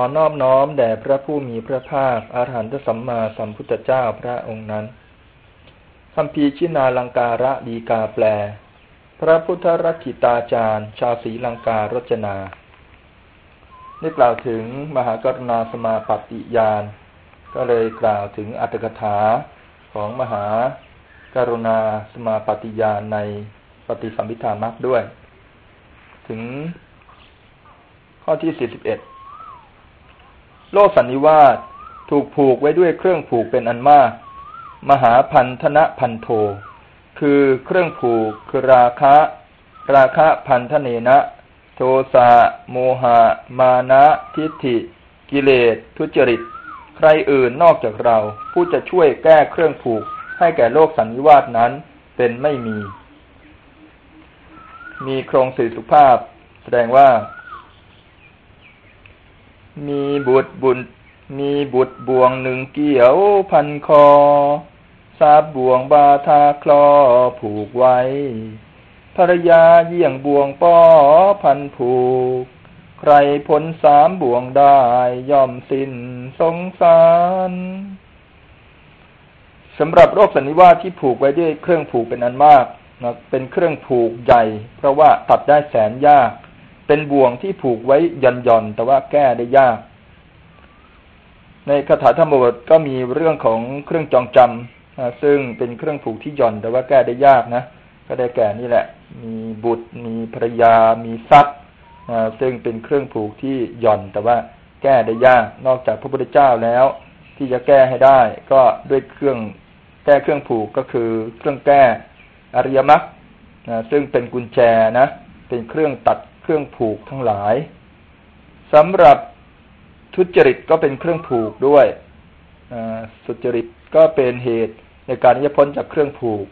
อนอบน้อมแด่พระผู้มีพระภาคอารหันตสัมมาสัมพุทธเจ้าพระองค์นั้นคำพีชินาลังการะดีกาแปล พระพุทธรักิตาจารย์ ชาวศรีลังการจนาได้กล่าวถึงมหากรณาสมาปฏิยาน ก็เลยกล่าวถึงอัตถกถาของมหากรุณาสมาปฏิยานในปฏิสัมพิธามักด้วย ถึงข้อที่สี่สิบเอ็ด โลกสันนิวาสถูกผูกไว้ด้วยเครื่องผูกเป็นอันมาก มหาพันธนะพันโท คือเครื่องผูกคือราคะ ราคะพันธเนนะ โทสะโมหะ มานะทิฏฐิ กิเลส ทุจริต ใครอื่นนอกจากเรา ผู้จะช่วยแก้เครื่องผูกให้แก่โลกสันนิวาสนั้นเป็นไม่มี มีโครงสื่อสุภาพ แสดงว่า มีบุตรบุญมีบุตรบ่วงหนึ่งเกี่ยวพันคอทราบบ่วงบาทาคลอผูกไว้ ภรรยาเยี่ยงบ่วงป้อพันผูก ใครพ้นสามบ่วงได้ย่อมสิ้นสงสารสำหรับโรคสันนิวาสที่ผูกไว้ด้วยเครื่องผูกเป็นอันมากนะเป็นเครื่องผูกใหญ่ เพราะว่าตัดได้แสนยาก เป็นบ่วงที่ผูกไว้ย่อนย่อนแต่ว่าแก้ได้ยาก ในคาถาธรรมบทก็มีเรื่องของเครื่องจองจำซึ่งเป็นเครื่องผูกที่ย่อนแต่ว่าแก้ได้ยากนะก็ได้แก่นี่แหละ มีบุตร มีภรรยา มีทรัพย์ซึ่งเป็นเครื่องผูกที่ย่อน แต่ว่าแก้ได้ยาก นอกจากพระพุทธเจ้าแล้ว ที่จะแก้ให้ได้ ก็ด้วยเครื่องแก้เครื่องผูกก็คือเครื่องแก้อริยมรรคซึ่งเป็นกุญแจนะ เป็นเครื่องตัด เครื่องผูกทั้งหลายสำหรับทุจริตก็เป็นเครื่องผูกด้วยสุจริตก็เป็นเหตุในการที่จะพ้นจากเครื่องผูก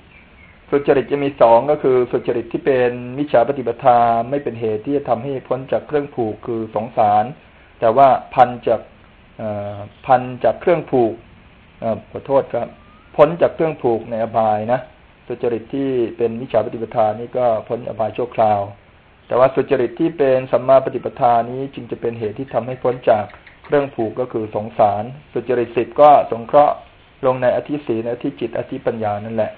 สุจริตจะมีสองก็คือ สุจริตที่เป็นมิจฉาปฏิปทาไม่เป็นเหตุที่จะทำให้พ้นจากเครื่องผูกคือสงสาร แต่ว่าพันจากพันจากเครื่องผูกขอโทษครับ พ้นจากเครื่องผูกในอบายนะสุจริตที่เป็นมิจฉาปฏิปทานี่ก็พ้นอบายชั่วคราว แต่ว่าสุจริตที่เป็นสัมมาปฏิปทานี้จึงจะเป็นเหตุที่ทำให้พ้นจากเครื่องผูกก็คือสงสาร สุจริตสิบก็สงเคราะห์ลงในอธิศีนอธิจิตอธิปัญญานั่นแหละ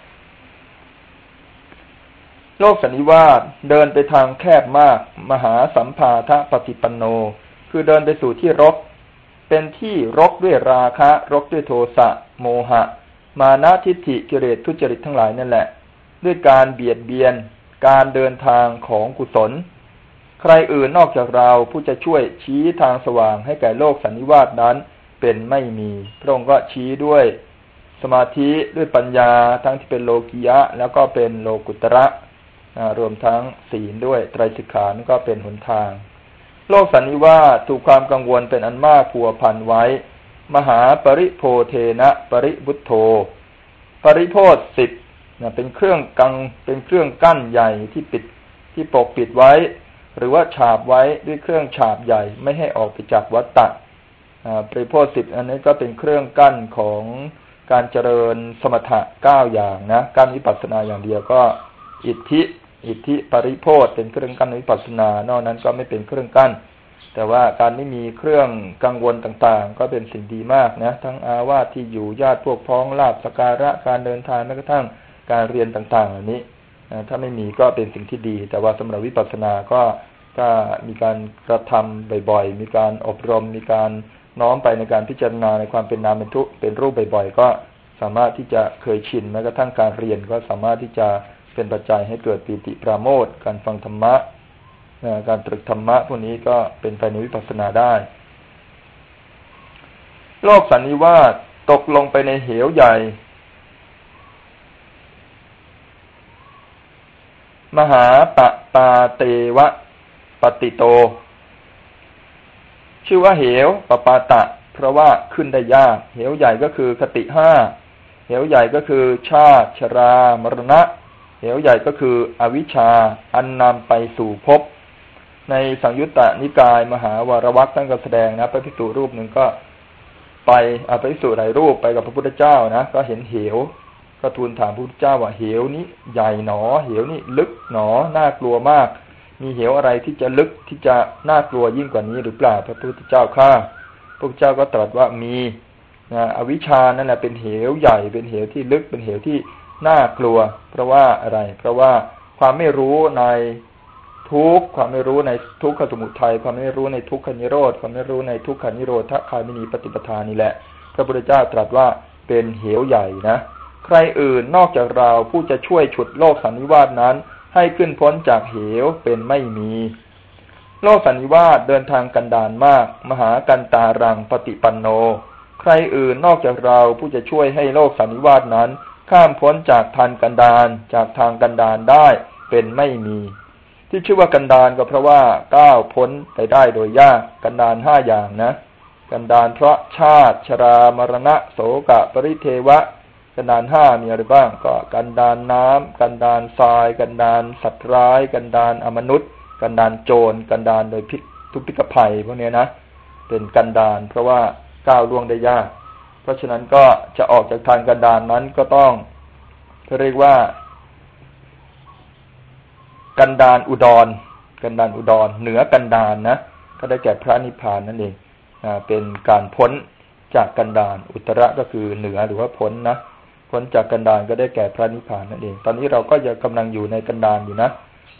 โลกสันนิวาสเดินไปทางแคบมาก มหาสัมภาทะปฏิปันโน คือเดินไปสู่ที่รก เป็นที่รกด้วยราคะ รกด้วยโทสะโมหะ มานะทิฏฐิกิเลสทุจริตทั้งหลายนั่นแหละ ด้วยการเบียดเบียน การเดินทางของกุศล ใครอื่นนอกจากเราผู้จะช่วยชี้ทางสว่างให้แก่โลกสันนิวาสนั้นเป็นไม่มีพระองค์ก็ชี้ด้วยสมาธิด้วยปัญญาทั้งที่เป็นโลกิยะ แล้วก็เป็นโลกุตระรวมทั้งศีลด้วยไตรสิกขาก็เป็นหนทาง โลกสันนิวาสถูกความกังวลเป็นอันมากผัวพันไว้ มหาปริโพเทนะ ปริบุตโธ ปริโพธสิบ นะเป็นเครื่องกังเป็นเครื่องกั้นใหญ่ที่ปิดที่ปกปิดไว้ หรือว่าฉาบไว้ด้วยเครื่องฉาบใหญ่ ไม่ให้ออกไปจากวัฏฏะปริโพสิบอันนี้ก็เป็นเครื่องกั้นของการเจริญสมถะเก้าอย่างนะกั้นวิปัสสนาอย่างเดียวก็อิทธิอิทธิปริโพธเป็นเครื่องกั้นวิปัสสนา นอกนั้นก็ไม่เป็นเครื่องกั้น แต่ว่าการไม่มีเครื่องกังวลต่างๆ ก็เป็นสิ่งดีมากนะ ทั้งอาวาสที่อยู่ญาติพวกพ้องลาบสการะการเดินทางแม้กระทั่ง การเรียนต่างๆเหล่านี้ถ้าไม่มีก็เป็นสิ่งที่ดี แต่ว่าสำหรับวิปัสสนาก็ถ้ามีการกระทำบ่อยๆ มีการอบรม มีการน้อมไปในการพิจารณาในความเป็นนามเป็นทุกเป็นรูปบ่อยๆ ก็สามารถที่จะเคยชินแม้กระทั่งการเรียนก็สามารถที่จะเป็นปัจจัยให้เกิดปีติปราโมทการฟังธรรมะการตรึกธรรมะพวกนี้ก็เป็นไปในวิปัสสนาได้ โลกสันนิวาสตกลงไปในเหวใหญ่ มหาปะตาเตวะปฏิโต ชื่อว่าเหวปปาตะ เพราะว่าขึ้นได้ยาก เหวใหญ่ก็คือคติห้า เหวใหญ่ก็คือ ชาติชรามรณะ เหวใหญ่ก็คืออวิชชา อันนำไปสู่ภพ ในสังยุตตนิกายมหาวารวักตั้งก็แสดงนะ พระพิสุรูปหนึ่งก็ไปอาพระพิสุหลายรูปไปกับพระพุทธเจ้านะ ก็เห็นเหว ก็ทูลถามพระพุทธเจ้าว่าเหวนี้ใหญ่หนอ เหวนี้ลึกหนอน่ากลัวมาก มีเหวอะไรที่จะลึกที่จะน่ากลัวยิ่งกว่านี้หรือเปล่าพระพุทธเจ้าข้าพระพุทธเจ้าก็ตรัสว่ามีนะอวิชานั่นแหละเป็นเหวใหญ่เป็นเหวที่ลึกเป็นเหวที่น่ากลัว เพราะว่าอะไร เพราะว่าความไม่รู้ในทุกความไม่รู้ในทุกขสมุทัยความไม่รู้ในทุกขนิโรธความไม่รู้ในทุกขนิโรธคามินีปฏิปทานี่แหละ พระพุทธเจ้าตรัสว่าเป็นเหวใหญ่นะ ใครอื่นนอกจากเราผู้จะช่วยฉุดโลกสันนิวาสนั้น ให้ขึ้นพ้นจากเหวเป็นไม่มี โลกสันนิวาสเดินทางกันดานมาก มหากันตารังปฏิปันโน ใครอื่นนอกจากเราผู้จะช่วยให้โลกสันนิวาสนั้น ข้ามพ้นจากทานกันดานจากทางกันดานได้เป็นไม่มี ที่ชื่อว่ากันดานก็เพราะว่าก้าวพ้นไปได้โดยยากกันดานห้าอย่างนะ กันดานเพราะชาติชรามรณะโสกะปริเทวะ กันดานห้ามีอะไรบ้าง ก็กันดานน้ำกันดานทราย กันดานสัตว์ร้าย กันดานอมนุษย์ กันดานโจร กันดานโดยพิษทุกพิกภัยพวกนี้นะเป็นกันดาน เพราะว่าก้าวล่วงได้ยาก เพราะฉะนั้นก็จะออกจากทางกันดานนั้นก็ต้องเรียกว่า กันดานอุดร กันดานอุดร เหนือกันดานนะก็ได้แก่พระนิพพานนั่นเองเป็นการพ้นจากกันดานอุตระก็คือเหนือหรือว่าพ้นนะ พ้นจากกันดานก็ได้แก่พระนิพพานนั่นเอง ตอนนี้เราก็ยังกำลังอยู่ในกันดานอยู่นะ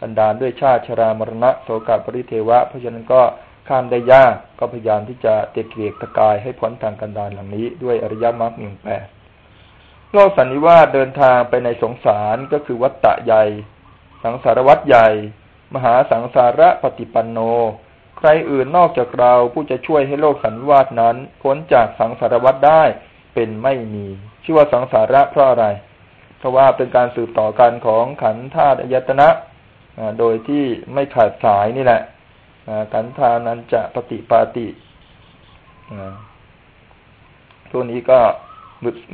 กันดานด้วยชาติชรามรณะโสกาปริเทวะ เพราะฉะนั้นก็ข้ามได้ยากก็พยายามที่จะเตะเกียกตะกายให้พ้นทางกันดานหลังนี้ ด้วยอริยมรรคหนึ่งแปดโลกสันนิวาสเดินทางไปในสงสารก็คือวัตตะใหญ่ สังสารวัตใหญ่ มหาสังสาระปฏิปันโน ใครอื่นนอกจากเราผู้จะช่วยให้โลกสันนิวาสนั้น พ้นจากสังสารวัตได้เป็นไม่มี ชื่อว่าสังสาระเพราะอะไร เพราะว่าเป็นการสืบต่อกันของขันธาตุอายตนะโดยที่ไม่ขาดสายนี่แหละขันธานั้นจะปฏิปาติตัวนี้ก็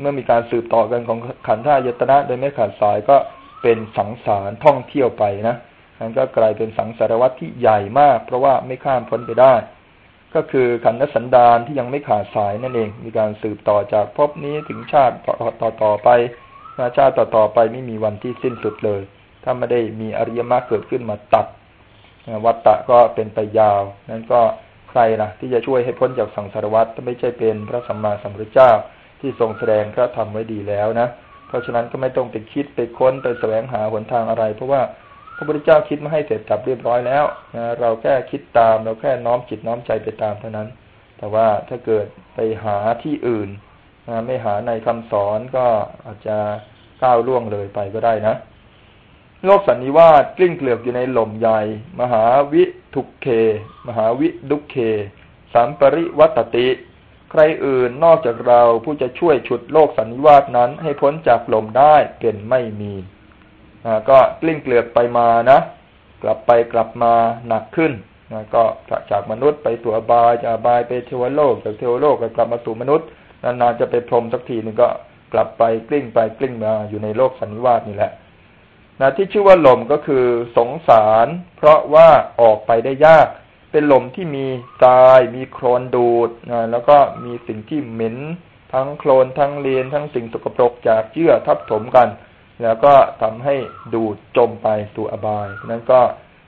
เมื่อมีการสืบต่อกันของขันธายตนะ โดยไม่ขาดสายก็เป็นสังสารท่องเที่ยวไปนะนั้นก็กลายเป็นสังสารวัตที่ใหญ่มาก เพราะว่าไม่ข้ามพ้นไปได้ ก็คือขันธสันดานที่ยังไม่ขาดสายนั่นเอง มีการสืบต่อจากภพนี้ถึงชาติต่อต่อตอไปชาติต่อต่อไปไม่มีวันที่สิ้นสุดเลย ถ้าไม่ได้มีอริยมรรคเกิดขึ้นมาตัดวัตตะก็เป็นไปยาว นั้นก็ใครนะที่จะช่วยให้พ้นจากสังสารวัฏถ้าไม่ใช่เป็นพระสัมมาสัมพุทธเจ้าที่ทรงแสดงพระธรรมไว้ดีแล้วนะ เพราะฉะนั้นก็ไม่ต้องไปคิดไปค้นไปแสวงหาหนทางอะไร เพราะว่า ระพุทธเจ้าคิดมาให้เสร็จสับเรียบร้อยแล้วนะเราแค่คิดตาม เราแค่น้อมจิตน้อมใจไปตามเท่านั้น แต่ว่าถ้าเกิดไปหาที่อื่นนะไม่หาในคำสอนก็อาจจะก้าวล่วงเลยไปก็ได้นะโลกสันนิวาสกลิ้งเกลือกอยู่ในหล่มใหญ่ มหาวิทุกเค มหาวิดุกเคสัมปริวัตติ ใครอื่นนอกจากเราผู้จะช่วยฉุดโลกสันนิวาสนั้นให้พ้นจากหล่มได้เป็นไม่มี ก็กลิ้งเกลือกไปมานะ กลับไปกลับมาหนักขึ้นนะก็จากมนุษย์ไปตัวบายจากบายไปเทวโลก จากเทวโลกก็กลับมาสู่มนุษย์นานๆจะไปพรมสักทีนึงก็กลับไปกลิ้งไปกลิ้งมาอยู่ในโลกสันนิวาสนี่แหละนะที่ชื่อว่าลมก็คือสงสาร เพราะว่าออกไปได้ยาก เป็นลมที่มีทราย มีโคลนดูดนะแล้วก็มีสิ่งที่เหม็นทั้งโคลนทั้งเลนทั้งสิ่งสกปรกจากเยื่อทับถมกัน แล้วก็ทำให้ดูจมไปสู่อบายนั้นก็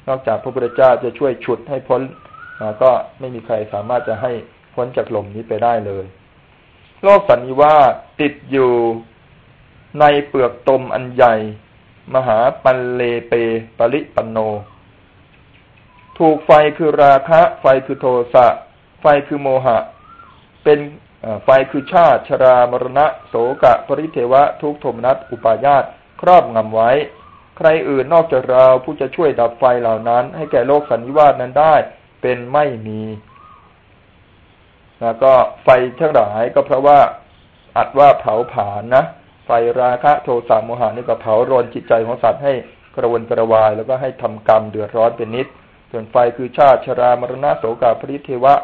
นอกจากพระพุทธเจ้าจะช่วยฉุดให้พ้นก็ไม่มีใครสามารถจะให้พ้นจากลมนี้ไปได้เลย โลกสันนิวาติดอยู่ในเปลือกตมอันใหญ่ มหาปันเลเปปริปันโน ถูกไฟคือราคะ ไฟคือโทสะ ไฟคือโมหะ เป็นไฟคือชาติชรามรณะ โสกะ ปริเทวะ ทุกโทมนัสอุปาญาต ครอบงำไว้ ใครอื่นนอกจากเราผู้จะช่วยดับไฟเหล่านั้น ให้แก่โลกสันนิวาสนั้นได้ เป็นไม่มีแล้วก็ไฟทั้งหลายก็เพราะว่าอัดว่าเผาผลาญนะไฟราคะโทสะโมหะนี่ก็เผารนจิตใจของสัตว์ให้กระวนกระวาย แล้วก็ให้ทำกรรมเดือดร้อนเป็นนิด ส่วนไฟคือชาติชรามรณะโสกาปริเทวะ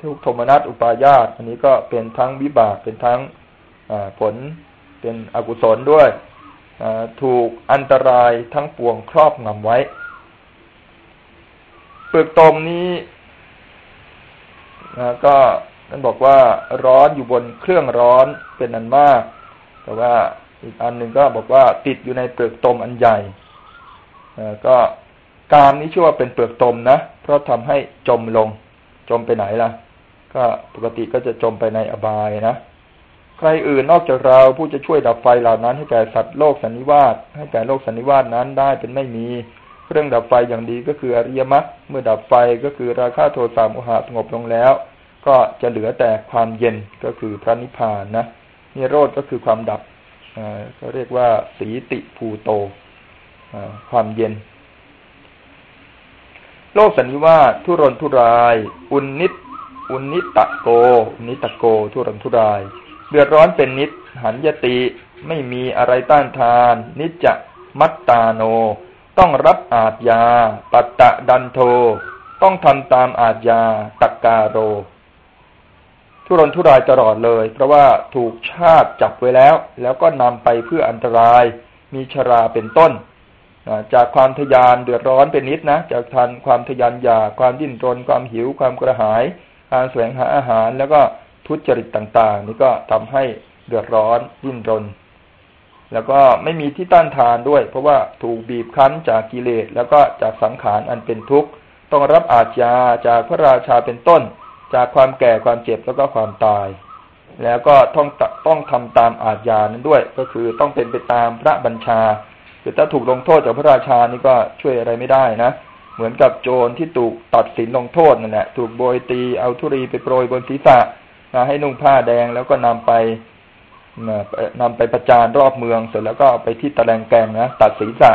ทุกโทมนัสอุปาญาตอันนี้ก็เป็นทั้งวิบากเป็นทั้งผลเป็นอกุศลด้วย ถูกอันตรายทั้งปวงครอบงำไว้ เปลือกตมนี้ก็นั่นบอกว่าร้อนอยู่บนเครื่องร้อนเป็นอันมาก แต่ว่าอีกอันหนึ่งก็บอกว่าติดอยู่ในเปลือกตมอันใหญ่ก็กามนี้ชื่อว่าเป็นเปลือกตมนะ เพราะทำให้จมลง จมไปไหนล่ะ ก็ปกติก็จะจมไปในอบายนะ ใครอื่นนอกจากเราผู้จะช่วยดับไฟเหล่านั้น ให้แก่สัตว์โลกสันนิวาสให้แก่โลกสันนิวาสนั้นได้เป็นไม่มี เครื่องดับไฟอย่างดีก็คืออริยมรรคเมื่อดับไฟก็คือราคะโทสะโมหะสงบลงแล้ว ก็จะเหลือแต่ความเย็นก็คือพระนิพพานนะนิโรธก็คือความดับเขาเรียกว่าสีติภูโตความเย็น โลกสันนิวาสทุรนทุราย อุนนิตอุนนิตะโกอุนิตะโก ทุรนทุราย เดือดร้อนเป็นนิดหันยติ ไม่มีอะไรต้านทาน นิจจะมัตตาโน ต้องรับอาจยา ปัตตะดันโท ต้องทำตามอาจยาตักกาโร ทุรนทุรายตลอดเลย เพราะว่าถูกชาติจับไว้แล้ว แล้วก็นำไปเพื่ออันตราย มีชราเป็นต้นจากความทยานเดือดร้อนเป็นนิดนะ จากทันความทยานอยากความดิ้นรนความหิวความกระหาย การแสวงหาอาหารแล้วก็ ทุจริตต่างๆ นี่ก็ทำให้เดือดร้อนดิ้นรน แล้วก็ไม่มีที่ต้านทานด้วย เพราะว่าถูกบีบคั้นจากกิเลสแล้วก็จากสังขารอันเป็นทุกข์ต้องรับอาชญาจากพระราชาเป็นต้น จากความแก่ความเจ็บแล้วก็ความตาย แล้วก็ต้องต้องทำตามอาญานั้นด้วย ก็คือต้องเป็นไปตามพระบัญชาคือถ้าถูกลงโทษจากพระราชานี่ก็ช่วยอะไรไม่ได้นะเหมือนกับโจรที่ถูกตัดสินลงโทษนั่นแหละถูกโบยตีเอาทุรีไปโปรยบนศีรษะ ให้นุ่งผ้าแดงแล้วก็นำไปนำไปประจานรอบเมืองเสร็จแล้วก็ไปที่ตะแลงแกงนะตัดศีรษะ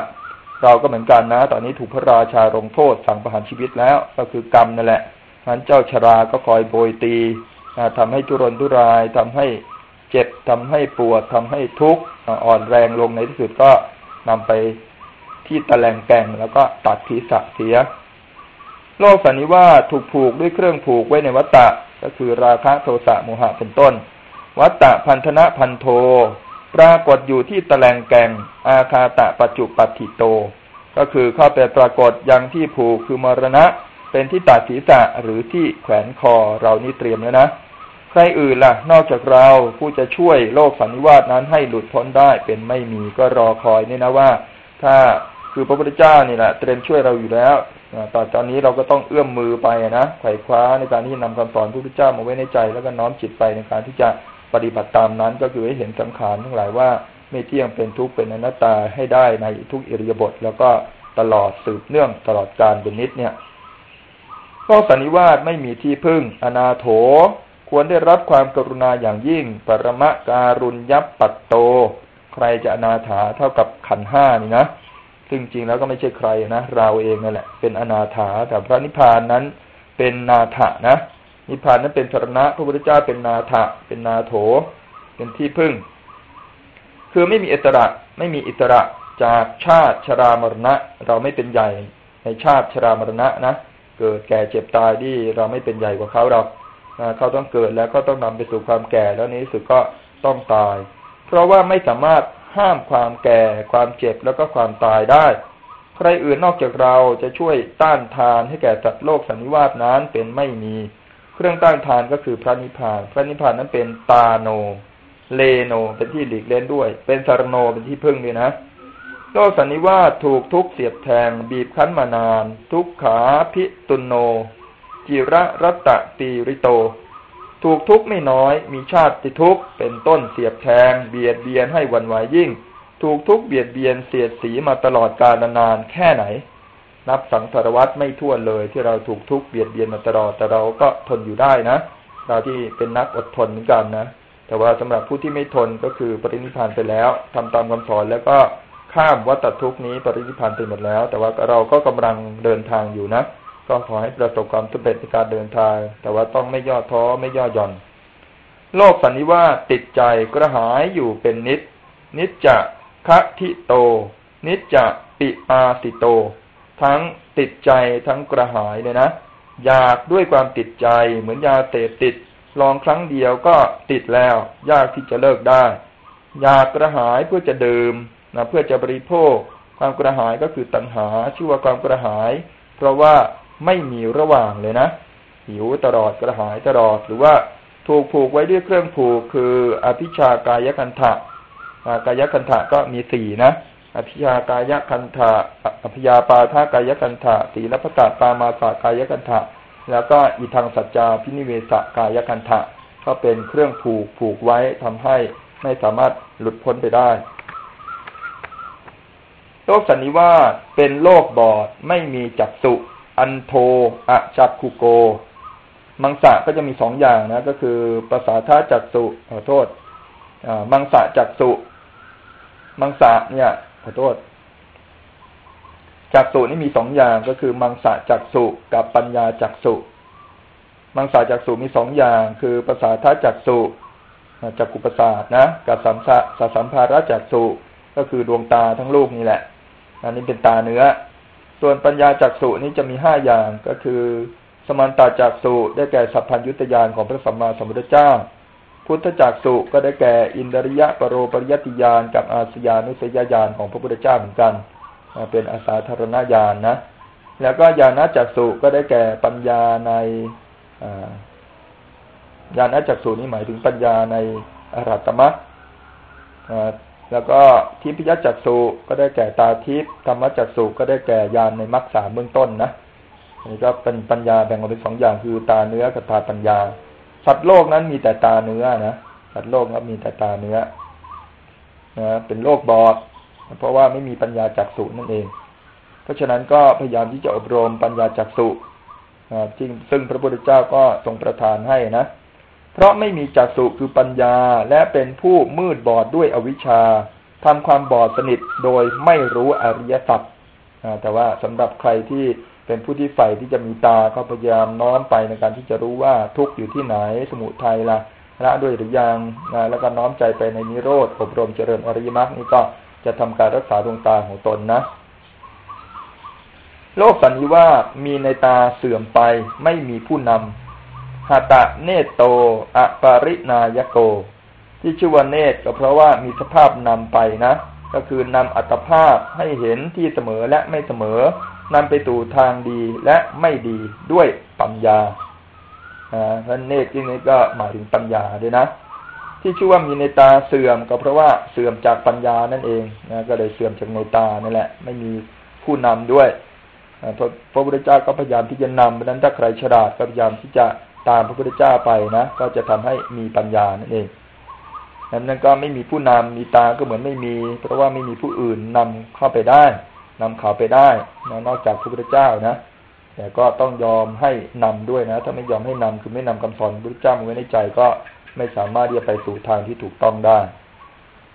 เราก็เหมือนกันนะ ตอนนี้ถูกพระราชาลงโทษสั่งประหารชีวิตแล้ว ก็คือกรรมนั่นแหละนั้นเจ้าชราก็คอยโบยตีนะทำให้ทุรนทุรายทำให้เจ็บทำให้ปวดทำให้ทุกข์อ่อนแรงลงในที่สุดก็นำไปที่ตะแลงแกงแล้วก็ตัดศีรษะเสีย โลกสันนิวาถูกผูกด้วยเครื่องผูกไว้ในวัตตะ ก็คือราคะโทสะโมหะเป็นต้น วัตตะพันธนะพันโท ปรากฏอยู่ที่ตะแลงแกงอาคาตะปัจจุปัติโต ก็คือเข้าไปปรากฏยังที่ผูกคือมรณะ เป็นที่ตัดศีรษะหรือที่แขวนคอเรานี่เตรียมแล้วนะใครอื่นล่ะ นอกจากเราผู้จะช่วยโลกสันนิวาสนั้นให้หลุดพ้นได้เป็นไม่มีก็รอคอยนี่นะว่า ถ้าคือพระพุทธเจ้านี่แหละเตรียมช่วยเราอยู่แล้ว ตอนตอนนี้เราก็ต้องเอื้อมมือไปนะไขว่คว้าในการที่นำคำสอนพระพุทธเจ้ามาไว้ในใจ แล้วก็น้อมจิตไปในการที่จะปฏิบัติตามนั้น ก็คือให้เห็นสังขารทั้งหลายว่าไม่เที่ยงเป็นทุกข์เป็นอนัตตาให้ได้ในทุกอิริยาบถแล้วก็ตลอดสืบเนื่องตลอดการเป็นนิดเนี่ยก็สันนิวาสไม่มีที่พึ่ง อนาโถ ควรได้รับความกรุณาอย่างยิ่ง ปรมะการุณยับปัตโต ใครจะอนาถาเท่ากับขันห้านี่นะ ซึ่งจริงแล้วก็ไม่ใช่ใครนะ เราเองนั่นแหละ เป็นอนาถาแต่พระนิพพานนั้นเป็นนาถะนะ นิพพานนั้นเป็นสรณะ พระพุทธเจ้าเป็นนาถะเป็นนาโถ เป็นที่พึ่ง คือไม่มีอิสระไม่มีอิสระจากชาติชรามรณะ เราไม่เป็นใหญ่ในชาติชรามรณะนะเกิดแก่เจ็บตายที่เราไม่เป็นใหญ่กว่าเขาเราเขาต้องเกิดแล้วก็ต้องนำไปสู่ความแก่แล้วนี้สุดก็ต้องตาย เพราะว่าไม่สามารถ ห้ามความแก่ ความเจ็บแล้วก็ความตายได้ ใครอื่นนอกจากเราจะช่วยต้านทานให้แก่สัตว์โลกสันนิวาสนั้นเป็นไม่มี เครื่องต้านทานก็คือพระนิพพาน พระนิพพานนั้นเป็นตาโน เลโน เป็นที่หลีกเล่นด้วย เป็นสารโนเป็นที่พึ่งด้วยนะโลกสันนิวาสถูกทุกเสียบแทง บีบคั้นมานาน ทุกขาพิตุนโน จิระรัตตตีริโต ถูกทุกข์ไม่น้อย มีชาติทุกข์เป็นต้นเสียบแทง เบียดเบียนให้วันไหวยิ่ง ถูกทุกข์เบียดเบียนเสียดสีมาตลอดกาลนานแค่ไหน นับสังสารวัตไม่ทั่วเลยที่เราถูกทุกข์เบียดเบียนมาตลอดแต่เราก็ทนอยู่ได้นะเราที่เป็นนักอดทนเหมือนกันนะแต่ว่าสำหรับผู้ที่ไม่ทนก็คือปรินิพานไปแล้วทำตามคำสอนแล้วก็ข้ามวัฏทุกข์นี้ปรินิพานไปหมดแล้ว แต่ว่าเราก็กำลังเดินทางอยู่นะ ก็ขอให้ประสบความสำเร็จในการเดินทาง แต่ว่าต้องไม่ย่อท้อไม่ย่อหย่อน โลกสันนิวาติดใจกระหายอยู่เป็นนิด นิจจะคะทิโต นิจจะปิอาติโต ทั้งติดใจทั้งกระหายเลยนะ อยากด้วยความติดใจเหมือนยาเสพติด ลองครั้งเดียวก็ติดแล้ว ยากที่จะเลิกได้ อยากกระหายเพื่อจะดื่มนะเพื่อจะบริโภค ความกระหายก็คือตัณหา ชื่อว่าความกระหาย เพราะว่า ไม่มีระหว่างเลยนะ หิวตลอดกระหายตลอดหรือว่าถูกผูกไว้ด้วยเครื่องผูกคืออภิชากายคันทะกายคันทะก็มีสี่นะอภิยากายคันธะอภิยาปาทากายคันธะสีลพตาปามาสากายคันธะแล้วก็อีทางสัจจาพินิเวสกายคันธะก็เป็นเครื่องผูกผูกไว้ทำให้ไม่สามารถหลุดพ้นไปได้โลกสันนิวาสเป็นโลกบอดไม่มีจักสุ อันโทอะจักคุโก มังสะก็จะมีสองอย่างนะ ก็คือภาษาท่าจักสุขอโทษมังสะจักสุ มังสะเนี่ยขอโทษจักสุนี่มีสองอย่างก็คือ มังสะจักสุกับปัญญาจักสุมังสาจักสุมีสองอย่าง คือภาษาท่าจักสุจักกุปสาทนะกับสัมสะสัมภาระจักสุก็คือดวงตาทั้งลูกนี่แหละ อันนี้เป็นตาเนื้อ ส่วนปัญญาจักสุนี้จะมีห้าอย่างก็คือ สมันตาจักสุได้แก่สัพพัญยุตยานของพระสัมมาสัมพุทธเจ้า พุทธจักสุก็ได้แก่อินทริยะปรโรปริยติยานกับอาสยานุสยญาณของพระพุทธเจ้าเหมือนกันเป็นอาสาธารณญาณนนะแล้วก็ญาณจักสุก็ได้แก่ปัญญาในญาณจักสุนี้หมายถึงปัญญาในอรัตมะ แล้วก็ทิพยจักสุก็ได้แก่ตาทิพธรรมจักสุก็ได้แก่ญาณในมรรคสามเบื้องต้นนะอันี่ก็เป็นปัญญาแบ่งออกเป็นสองอย่างคือตาเนื้อกับตาปัญญา สัตว์โลกนั้นมีแต่ตาเนื้อนะสัตว์โลกก็มีแต่ตาเนื้อนะเป็นโลกบอด เพราะว่าไม่มีปัญญาจักสุนั่นเอง เพราะฉะนั้นก็พยายามที่จะอบรมปัญญาจักสุจริงซึ่งพระพุทธเจ้าก็ทรงประทานให้นะ เพราะไม่มีจักสุคือปัญญาและเป็นผู้มืดบอดด้วยอวิชชาทำความบอดสนิทโดยไม่รู้อริยสัจแต่ว่าสำหรับใครที่เป็นผู้ที่ใฝ่ที่จะมีตาก็พยายามน้อมไปในการที่จะรู้ว่าทุกอยู่ที่ไหนสมุทัยละละด้วยหรือยังแล้วก็น้อมใจไปในนิโรธอบรมเจริญอริยมรรคนี้ก็จะทำการรักษาดวงตาของตนนะ โลกสันนิวาสมีในตาเสื่อมไปไม่มีผู้นำ หาตะเนตโตอปารินายโก ที่ชื่อว่าเนตก็เพราะว่ามีสภาพนำไปนะ ก็คือนำอัตภาพให้เห็นที่เสมอและไม่เสมอนำไปสู่ทางดีและไม่ดีด้วยปัญญาอ่าท่านเนตที่นี้ก็หมายถึงปัญญาด้วยนะ ที่ชื่อว่ามีในตาเสื่อมก็เพราะว่าเสื่อมจากปัญญานั่นเองนะก็เลยเสื่อมจากในตานั่นแหละ ไม่มีผู้นำด้วยพระพุทธเจ้าก็พยายามที่จะนำเพราะนั้นถ้าใครฉลาดก็พยายามที่จะ ตามพระพุทธเจ้าไปนะ ก็จะทำให้มีปัญญานั่นเองนั้นก็ไม่มีผู้นำมีตาก็เหมือนไม่มี เพราะว่าไม่มีผู้อื่นนำเข้าไปได้นำเขาไปได้นะนอกจากพระพุทธเจ้านะแต่ก็ต้องยอมให้นำด้วยนะ ถ้าไม่ยอมให้นำคือไม่นำคำสอนพระพุทธเจ้ามาไว้ในใจก็ไม่สามารถที่จะไปสู่ทางที่ถูกต้องได้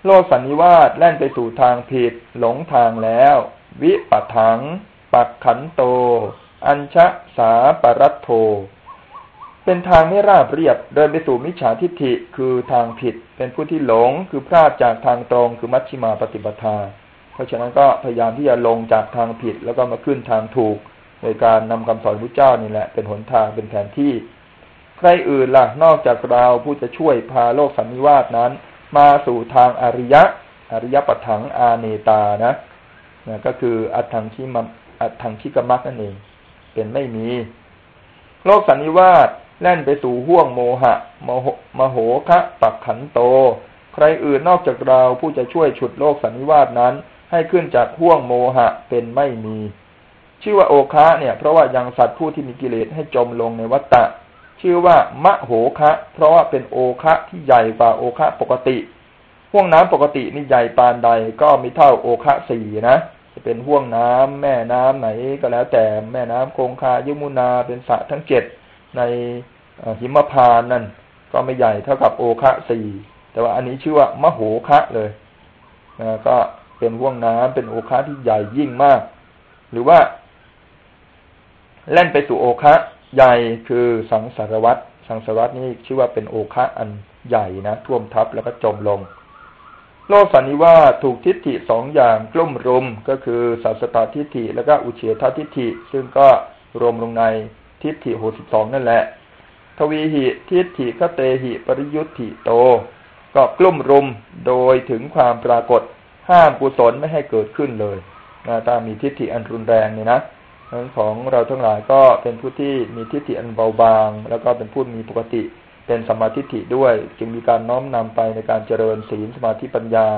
โลกสันนิวาสแล่นไปสู่ทางผิดหลงทางแล้ว วิปัถัง ปักขันโต อัญชะสาปรัตโท เป็นทางไม่ราบเรียบเดินไปสู่มิจฉาทิฏฐิคือทางผิด เป็นผู้ที่หลงคือพลาดจากทางตรงคือมัชชิมาปฏิบัติาเพราะฉะนั้นก็พยายามที่จะลงจากทางผิด แล้วก็มาขึ้นทางถูก โดยการนำคำสอนพระเจ้านี่แหละเป็นหนทางเป็นแผนที่ ใครอื่นล่ะนอกจากเราผู้จะช่วยพาโลกสันนิวาสนั้น มาสู่ทางอริยะ อริยปัฏฐังอาเนตานะนะก็คืออัตถังที่มอัตถังคิกมักนั่นเอง เป็นไม่มี โลกสันนิวาส แล่นไปสู่ห่วงโมหะมโหมโหคะปักขันโต ใครอื่นนอกจากเราผู้จะช่วยฉุดโลกสันนิวาสนั้น ให้ขึ้นจากห่วงโมหะเป็นไม่มี ชื่อว่าโอคะเนี่ย เพราะว่ายังสัตว์ผู้ที่มีกิเลสให้จมลงในวัฏฏะชื่อว่ามะโหคะ เพราะว่าเป็นโอคะที่ใหญ่กว่าโอคะปกติห่วงน้ำปกตินี่ใหญ่ปานใดก็มีเท่าโอคะสี่นะจะเป็นห่วงน้ำแม่น้ำไหนก็แล้วแต่แม่น้ำคงคายุมุนาเป็นสระทั้งเจ็ด ในหิมพานนั่น ก็ไม่ใหญ่เท่ากับโอคะสี่แต่ว่าอันนี้ชื่อว่ามโหคะเลยนะก็เป็นห่วงน้ำเป็นโอคะที่ใหญ่ยิ่งมาก หรือว่าเล่นไปสู่โอคะใหญ่คือสังสารวัตรสังสารวัตรนี่ชื่อว่าเป็นโอคะอันใหญ่นะท่วมทับแล้วก็จมลง โลกสันนิวาถูกทิฏฐิสองอย่างกลุ่มรุมก็คือสัสตตทิฏฐิแล้วก็อุเฉททิฏฐิ ซึ่งก็รวมลงใน ทิฏฐิหกสิบสองนั่นแหละ ทวีหิทิฏฐิคเตหิปริยุทธิโต ก็กลุ่มรุมโดยถึงความปรากฏห้ามกุศลไม่ให้เกิดขึ้นเลยนะถ้ามีทิฏฐิอันรุนแรงเนี่ยนะนั้นของเราทั้งหลายก็เป็นผู้ที่มีทิฏฐิอันเบาบาง แล้วก็เป็นผู้มีปกติ เป็นสมาธิิด้วย จึงมีการน้อมนำไปในการเจริญศีลสมาธิปัญญา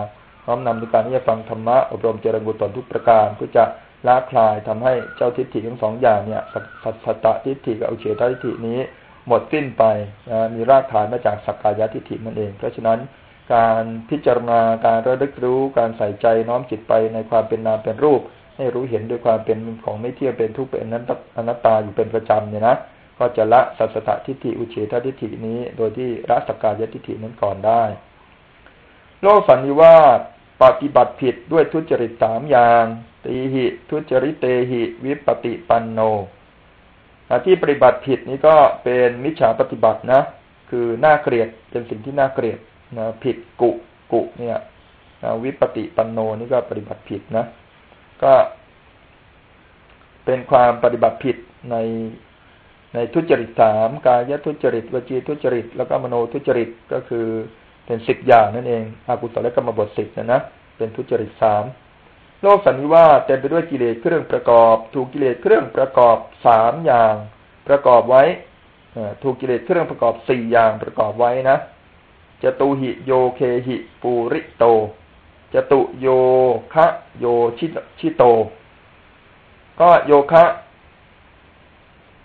น้อมนำในการที่จะฟังธรรมะอบรมเจริญบุตรทุกประการเพื่อจะ ละคลายทำให้เจ้าทิฏฐิทั้งสองอย่างเนี่ยสัตตทิฏฐิกับอุเฉททิฏฐินี้หมดสิ้นไปมีรากฐานมาจากสักกายทิฏฐินั่นเอง เพราะฉะนั้นการพิจารณาการระลึกรู้การใส่ใจน้อมจิตไปในความเป็นนามเป็นรูป ให้รู้เห็นด้วยความเป็นของไม่เที่ยงเป็นทุกข์เป็นนั้นอนัตตาอยู่เป็นประจำเนี่ยนะก็จะละสัสตทิฏฐิอุเฉททิฏฐินี้ โดยที่ละสักกายทิฏฐินั้นก่อนได้ โลกสันนิวาสปฏิบัติผิดด้วยทุจริตสามอย่าง ตีหิทุจริตเตหิวิปติปันโนที่ปฏิบัติผิดนี้ก็เป็นมิจฉาปฏิบัตินะ คือน่าเกลียดเป็นสิ่งที่น่าเกลียดนะผิดกุกุเนี่ยวิปติปันโนนี่ก็ปฏิบัติผิดนะ ก็เป็นความปฏิบัติผิดในในทุจริตสามกายทุจริตวจีทุจริต แล้วก็มโนทุจริตก็คือเป็นสิบอย่างนั่นเองอกุศลกรรมบถสิบนะนะเป็นทุจริตสาม โลกสันนิวาสเต็มไปด้วยกิเลสเครื่องประกอบ ถูกกิเลสเครื่องประกอบสามอย่าง ประกอบไว้ถูกกิเลสเครื่องประกอบสี่อย่างประกอบไว้นะจตุหิโยเคหิปูริโตจตุโยคะโยชิชิโต ก็โยคะ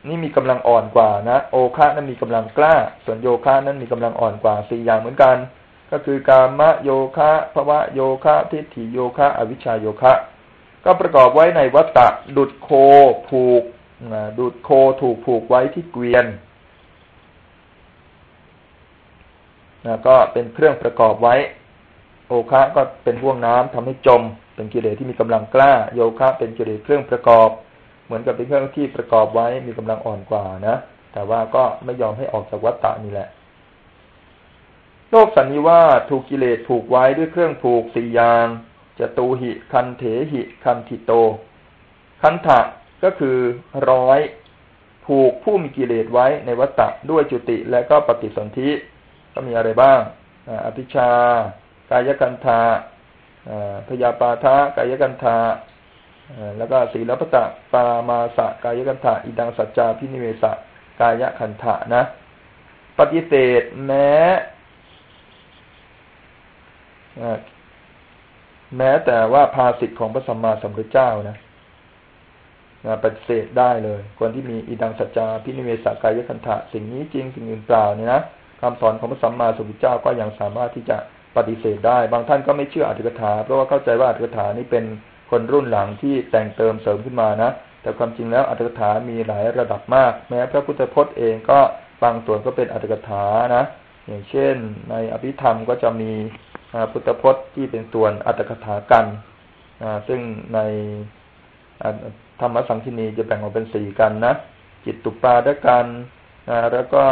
นี่มีกำลังอ่อนกว่านะ โอคะนั้นมีกำลังกล้า ส่วนโยคะนั้นมีกำลังอ่อนกว่าสี่อย่างเหมือนกัน ก็คือกามะโยคะภวะโยคะทิฏฐิโยคะอวิชชาโยคะ ก็ประกอบไว้ในวัตตะดุดโคผูกดุดโคถูกผูกไว้ที่เกวียนนะก็เป็นเครื่องประกอบไว้ โอคะก็เป็นห่วงน้ำทำให้จม เป็นกิเลสที่มีกำลังกล้า โยคะเป็นกิเลสเครื่องประกอบ เหมือนกับเป็นเครื่องที่ประกอบไว้มีกำลังอ่อนกว่านะ แต่ว่าก็ไม่ยอมให้ออกจากวัฏฏะนี่แหละ ลกสันนิวาถูกกิเลสผูกไว้ด้วยเครื่องผูกสี่อย่างจตูหิ คันเถหิคันทิโต คันถะก็คือร้อยผูกผู้มีกิเลสไว้ในวัฏฏะด้วยจุติและก็ปฏิสนธิก็มีอะไรบ้างอภิชา กายกันธาพยาปาทะกายกันธาแล้วก็ศีลปตะปามาสะกายกันธาอิดังสัจจาพินิเวสะกายคันธะนะ ปฏิเสธแม้ แม้แต่ว่าภาสิทธิ์ของพระสัมมาสัมพุทธเจ้านะปฏิเสธได้เลย คนที่มีอิดังสัจจาพินิเวสกายคันธะสิ่งนี้จริงสิ่งอื่นเปล่าเนี่ยนะคำสอนของพระสัมมาสัมพุทธเจ้าก็ยังสามารถที่จะปฏิเสธได้ บางท่านก็ไม่เชื่ออัตถกถา เพราะว่าเข้าใจว่าอัตถกถานี้เป็นคนรุ่นหลังที่แต่งเติมเสริมขึ้นมานะ แต่ความจริงแล้วอัตถกถามีหลายระดับมาก แม้พระพุทธพจน์เองก็บางส่วนก็เป็นอัตถกถานะ อย่างเช่น ในอภิธรรมก็จะมี พุทธพจน์ที่เป็นส่วนอัตถกถากันซึ่งในธรรมสังคีนีจะแบ่งออกเป็นสี่กันนะจิตตุปาดกันแล้วก็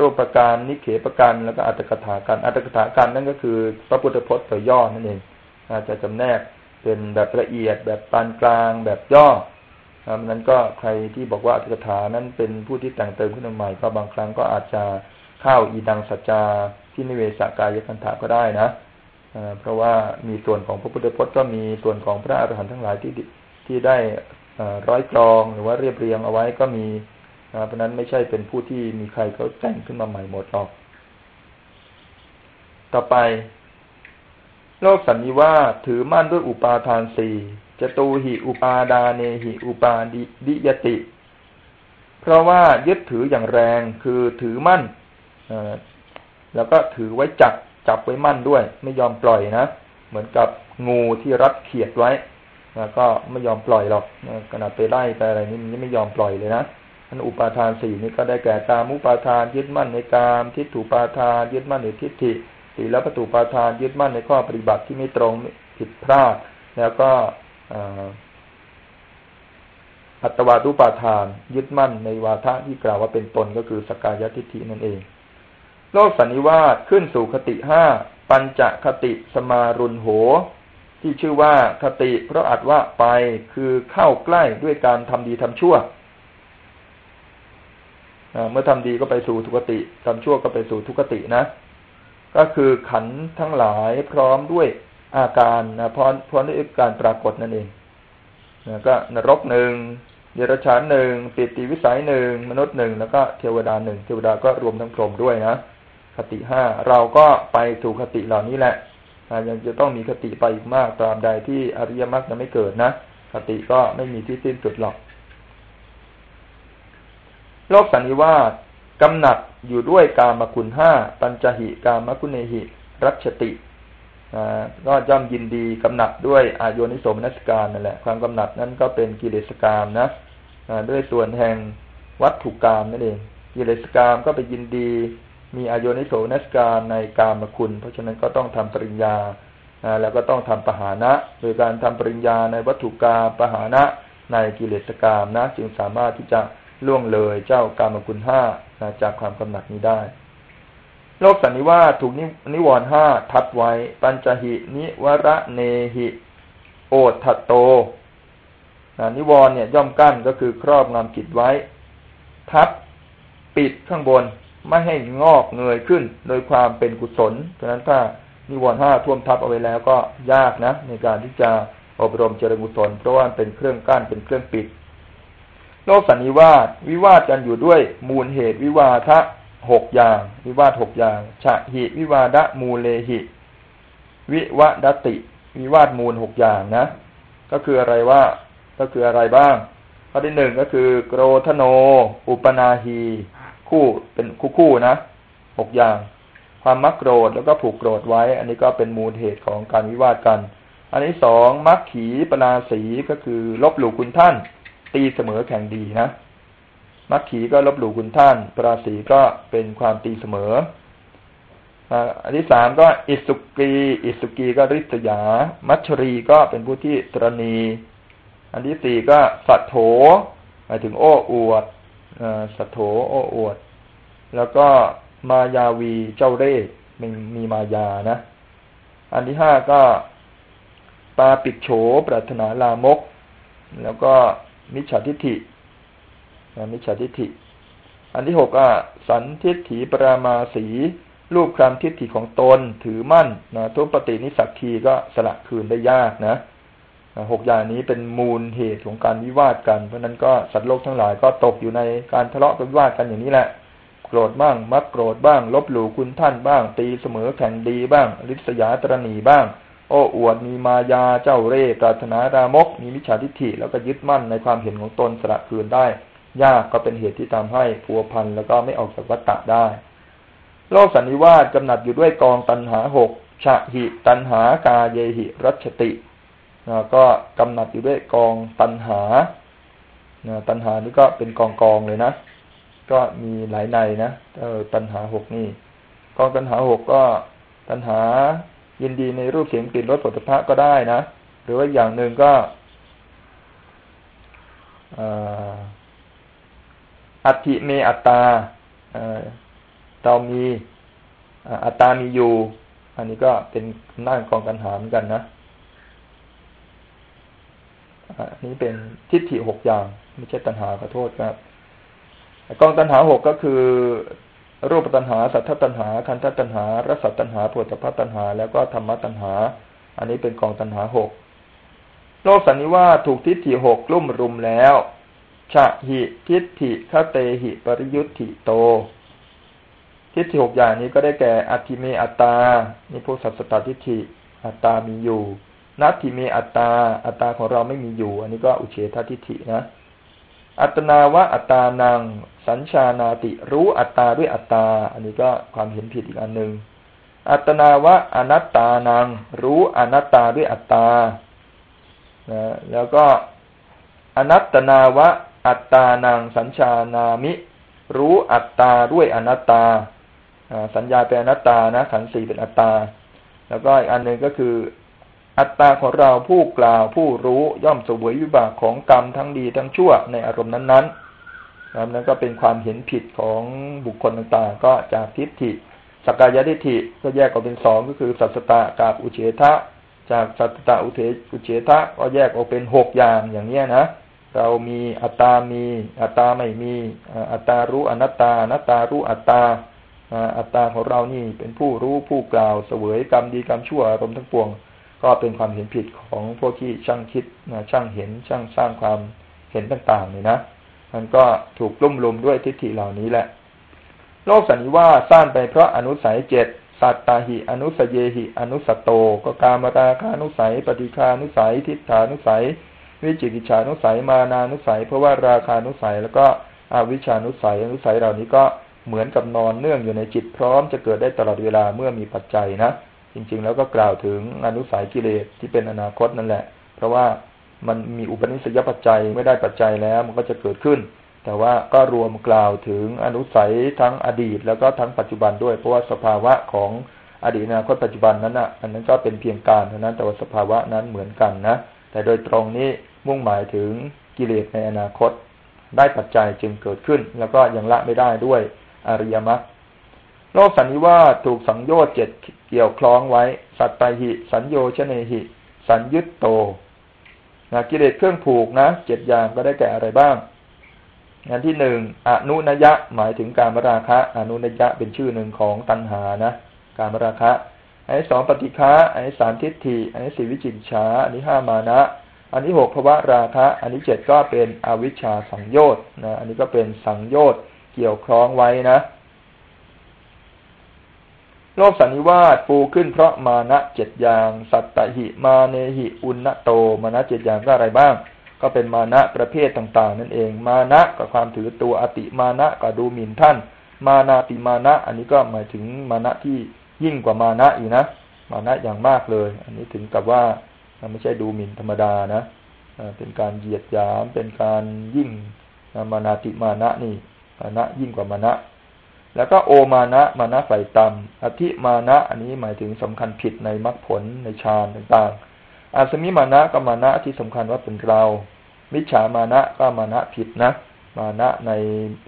รูปประการนิเขประการแล้วก็อัตถกถาการอัตถกถาการนั่นก็คือพระพุทธพจน์ตัวย่อนั่นเองอาจะจำแนกเป็นแบบละเอียด แบบปานกลาง แบบย่อนั้นก็ใครที่บอกว่าอัตถกถานั้นเป็นผู้ที่แต่งเติมขึ้นมาใหม่ ก็บางครั้งก็อาจจะเข้าอีดังสัจจาที่นิเวศกายคันถาก็ได้นะ เพราะว่ามีส่วนของพระพุทธพจน์ก็มีส่วนของพระอรหันต์ทั้งหลายที่ที่ได้ร้อยกรองหรือว่าเรียบเรียงเอาไว้ก็มีเพราะนั้นไม่ใช่เป็นผู้ที่มีใครเขาแต่งขึ้นมาใหม่หมดหรอก ต่อไป โลกสันนิวาถือมั่นด้วยอุปาทานสี่จตูหิอุปาดาเนหิอุปาดิยติ เพราะว่ายึดถืออย่างแรงคือถือมั่นแล้วก็ถือไว้จับ จับไว้มั่นด้วย ไม่ยอมปล่อยนะเหมือนกับงูที่รัดเขียดไว้ก็ไม่ยอมปล่อยหรอกขนาดไปไล่ไปอะไรนี่ไม่ยอมปล่อยเลยนะอันอุปาทานสี่นี้ก็ได้แก่ตามุปาทานยึดมั่นในกามทิฏฐุปาทานยึดมั่นในทิฏฐิสีลประตูปาทานยึดมั่นในข้อปฏิบัติที่ไม่ตรงผิดพลาด แล้วก็อัตวาตุปาทาน ยึดมั่นในวาทะที่กล่าวว่าเป็นตนก็คือสกายทิฏฐินั่นเอง โลกสันนิวาสขึ้นสู่คติห้าปัญจคติสมารุนโห ที่ชื่อว่าคติเพราะอัดว่าไปคือเข้าใกล้ด้วยการทำดีทำชั่วเมื่อทำดีก็ไปสู่ทุกติทำชั่วก็ไปสู่ทุกตินะ ก็คือขันทั้งหลายพร้อมด้วยอาการนะพร้อมพร้อมด้วยการปรากฏนั่นเองนะก็นรกหนึ่งเดรัจฉานหนึ่งปิติวิสัยหนึ่งมนุษย์หนึ่งแล้วก็เทวดาหนึ่งเทวดาก็รวมทั้งพรหมด้วยนะ คติห้าเราก็ไปถูกคติเหล่านี้แหละยังจะต้องมีคติไปอีกมากตามใดที่อริยมรรคยังไม่เกิดนะคติก็ไม่มีที่สิ้นสุดหรอก โลกสันนิวาสกำหนัดอยู่ด้วยกามคุณห้าปัญจหิกามคุณเนหิ รัชติก็ย่อมยินดีกำหนัดด้วยอายุนิสมนัสการนั่นแหละ ความกำหนัดนั้นก็เป็นกิเลสกามนะด้วยส่วนแห่งวัตถุกรรมนั่นเองกิเลสกรรมก็ไปยินดี มีอายุนิโสนัสการในกามคุณ เพราะฉะนั้นก็ต้องทำปริญญาแล้วก็ต้องทำปหานะโดยการทำปริญญาในวัตถุกรรมปหานะในกิเลสกรรมนะ จึงสามารถที่จะล่วงเลยเจ้ากามคุณห้าจากความกำหนัดนี้ได้โลกสันนิวาสถูกนิวรณ์ห้าทัดไว้ ปัญจหินิวระเนหิ โอทัตโตนิวรณ์เนี่ยย่อมกั้นก็คือครอบงำจิตไว้ ทับปิดข้างบน ไม่ให้งอกเงยขึ้น โดยความเป็นกุศลเพราะนั้นถ้านิวรณ์ห้าท่วมทับเอาไว้แล้วก็ยากนะ ในการที่จะอบรมเจริญกุศลเพราะว่าเป็นเครื่องกั้นเป็นเครื่องปิด โลกสันนิวาสวิวาทกันอยู่ด้วยมูลเหตุวิวาทะหกอย่าง วิวาทหกอย่างฉะหิวิวาดะมูเลหิ วิวะดติ วิวาทมูลหกอย่างนะ ก็คืออะไรว่าก็คืออะไรบ้างข้อที่หนึ่งก็คือ โกรธโน อุปนาหี คู่เป็นคู่คู่นะหกอย่าง ความมักโกรธแล้วก็ผูกโกรธไว้ อันนี้ก็เป็นมูลเหตุของการวิวาทกัน อันนี้สองมักขีปนาสีก็คือ ลบหลู่คุณท่าน ตีเสมอแข่งดีนะมักขีก็ลบหลู่คุณท่าน ปราสีก็เป็นความตีเสมออันที่สามก็อิสุกีอิสุกีก็ริษยา มัชรีก็เป็นผู้ที่ตรณี อันที่สี่ก็สัตโถหมายถึงโอ้อวด สัตโถโอ้อวด แล้วก็มายาวีเจ้าเร่มีมีมายานะ อันที่ห้าก็ปาปิดโฉปรารถนาลามก แล้วก็มิจฉาทิฐิมิจฉาทิฐิ อันที่หกก็สันทิฏฐิปรามาสีรูปคำทิฏฐิของตนถือมั่นนะทุปปฏินิสักคีก็สละคืนได้ยากนะ หกอย่างนี้เป็นมูลเหตุของการวิวาทกัน เพราะนั้นก็สัตว์โลกทั้งหลายก็ตกอยู่ในการทะเลาะกันวิวาทกันอย่างนี้แหละ โกรธบ้าง มักโกรธบ้าง ลบหลู่คุณท่านบ้าง ตีเสมอแข่งดีบ้างริษยาตรณีบ้าง โอ้อวดมีมายาเจ้าเร่ปรารถนารามก มีมิจฉาทิฏฐิแล้วก็ยึดมั่นในความเห็นของตนสละคืนได้ ยากก็เป็นเหตุที่ทำให้ผัวพันแล้วก็ไม่ออกจากวัฏฏะได้ โลกสันนิวาสกำหนัดอยู่ด้วยกองตันหาหกฉะหิตันหากาเยหิรัชติ ก็กำหนัดอยู่ด้วยกองตันหาตันหานี่ก็เป็นกองกองเลยนะ ก็มีหลายในนะเออตันหาหกนี่ กองตันหาหกก็ตันหายินดีในรูปเสียงกลิ่นรสผลิภัณฑ์ก็ได้นะ หรือว่าอย่างหนึ่งก็อัติเมอัตตาเรามีอัตตามีอยู่ อันนี้ก็เป็นหน่ากองตันหาเหมือนกันนะ อันนี้เป็นทิฏฐิหกอย่างไม่ใช่ตัณหาขอโทษครับกองตัณหาหกก็คือ รูปตัณหา สัทธตัณหา คันธตัณหา รสตัณหาโพธิพัตัณหา แล้วก็ธรรมตัณหา อันนี้เป็นกองตัณหาหกโลกสันนิวาถูกทิฏฐิหกลุ่มรุมแล้วชะหิทิฏฐิคเตหิปริยุทธิโต ทิฏฐิหกอย่างนี้ก็ได้แก่อัติเมอัตตานี่พวกสัตตตทิฏฐิอัตตามีอยู่ นัตถิเมอัตตา อัตตาของเราไม่มีอยู่ อันนี้ก็อุเฉททิฏฐินะ อัตนาวะอัตตานัง สัญชานาติ รู้อัตตาด้วยอัตตา อันนี้ก็ความเห็นผิดอีกอันหนึ่ง อัตนาวะอนัตตานัง รู้อนัตตาด้วยอัตตา นะ แล้วก็อนัตนาวะอัตตานัง สัญชานามิ รู้อัตตาด้วยอนัตตา สัญญาเป็นอนัตตา นะขันสี่เป็นอัตตา แล้วก็อีกอันหนึ่งก็คือ อัตตาของเราผู้กล่าวผู้รู้ย่อมสวยวิบากของกรรมทั้งดีทั้งชั่วในอารมณ์นั้นๆนั้นก็เป็นความเห็นผิดของบุคคลต่างๆ ก็จากทิฏฐิสกายทิฏฐิก็แยกออกเป็นสองก็คือสัตตะกับอุเฉทะ จากสัตตะอุเทอุเฉทะก็แยกออกเป็นหกอย่างอย่างเนี้ยนะเรามีอัตตามี อัตตาไม่มีอัตตารู้อนัตตาอนัตตารู้อัตตาอัตตาของเรานี่เป็นผู้รู้ผู้กล่าวเสวยกรรมดีกรรมชั่วอารมณ์ทั้งปวง ก็เป็นความเห็นผิดของพวกที่ช่างคิดนะช่างเห็นช่างสร้างความเห็นต่างๆนี่นะมันก็ถูกลุ่มลุมด้วยทิฏฐิเหล่านี้แหละ โลกสันนิวาสร้างไปเพราะอนุสัยเจ็ดสัตตาหิอนุสเยหิ อนุสโต ก็กามราคานุสัย ปฏิคานุสัย ทิฏฐานุสัย วิจิกิจานุสัย มานานุสัย เพราะว่าราคานุสัย แล้วก็อวิชานุสัย อนุสัยเหล่านี้ก็เหมือนกับนอนเนื่องอยู่ในจิตพร้อมจะเกิดได้ตลอดเวลาเมื่อมีปัจจัยนะ จริง ๆ แล้วก็กล่าวถึงอนุสัยกิเลสที่เป็นอนาคตนั่นแหละ เพราะว่ามันมีอุปนิสัยปัจจัยไม่ได้ปัจจัยแล้ว มันก็จะเกิดขึ้น แต่ว่าก็รวมกล่าวถึงอนุสัยทั้งอดีต แล้วก็ทั้งปัจจุบันด้วย เพราะว่าสภาวะของอดีตอนาคตปัจจุบันนั้นอะอันนั้นก็เป็นเพียงการเท่านั้นแต่ว่าสภาวะนั้นเหมือนกันนะแต่โดยตรงนี้มุ่งหมายถึงกิเลสในอนาคต ได้ปัจจัยจึงเกิดขึ้น แล้วก็ยังละไม่ได้ด้วยอริยมรรค โลกสันนิวาสถูกสังโยชน์เจ็ดเกี่ยวคล้องไว้ สัตตหิ สัญโยชเนหิ สัญยุตโตนะกิเลสเครื่องผูกนะเจ็ดอย่างก็ได้แก่อะไรบ้างอันที่หนึ่งอนุนยะ หมายถึงการมราคะ อนุนยะเป็นชื่อหนึ่งของตัณหานะ การมราคะ อันที่สองปฏิฆะอันที่สามทิฏฐิ อันที่สี่วิจิตฉาอันที่ห้ามานะ อันที่หกภวะราคะ อันที่เจ็ดก็เป็นอวิชชาสังโยชน์นะ อันนี้ก็เป็นสังโยชน์เกี่ยวคล้องไว้นะ โลกสันนิวาสปูขึ้นเพราะมานะเจ็ดอย่าง สัตตหิมาเนหิอุณโตมานะเจ็ดอย่างก็อะไรบ้าง ก็เป็นมานะประเภทต่างๆ นั่นเอง มานะกับความถือตัวอติมานะก็ดูหมิ่นท่าน มานาติมานะ อันนี้ก็หมายถึงมานะที่ยิ่งกว่ามานะอีกนะมานะอย่างมากเลย อันนี้ถึงกับว่าไม่ใช่ดูหมิ่นธรรมดานะเป็นการเหยียดหยามเป็นการยิ่งมานาติมานะนี่มานะยิ่งกว่ามานะ แล้วก็โอมานะมานะฝ่ายต่ำอธิมานะ อันนี้หมายถึงสำคัญผิดในมรรคผลในฌานต่างๆ อาสมิมานะก็มานะที่สำคัญว่าเป็นเรามิจฉามานะก็มานะผิดนะ มานะใน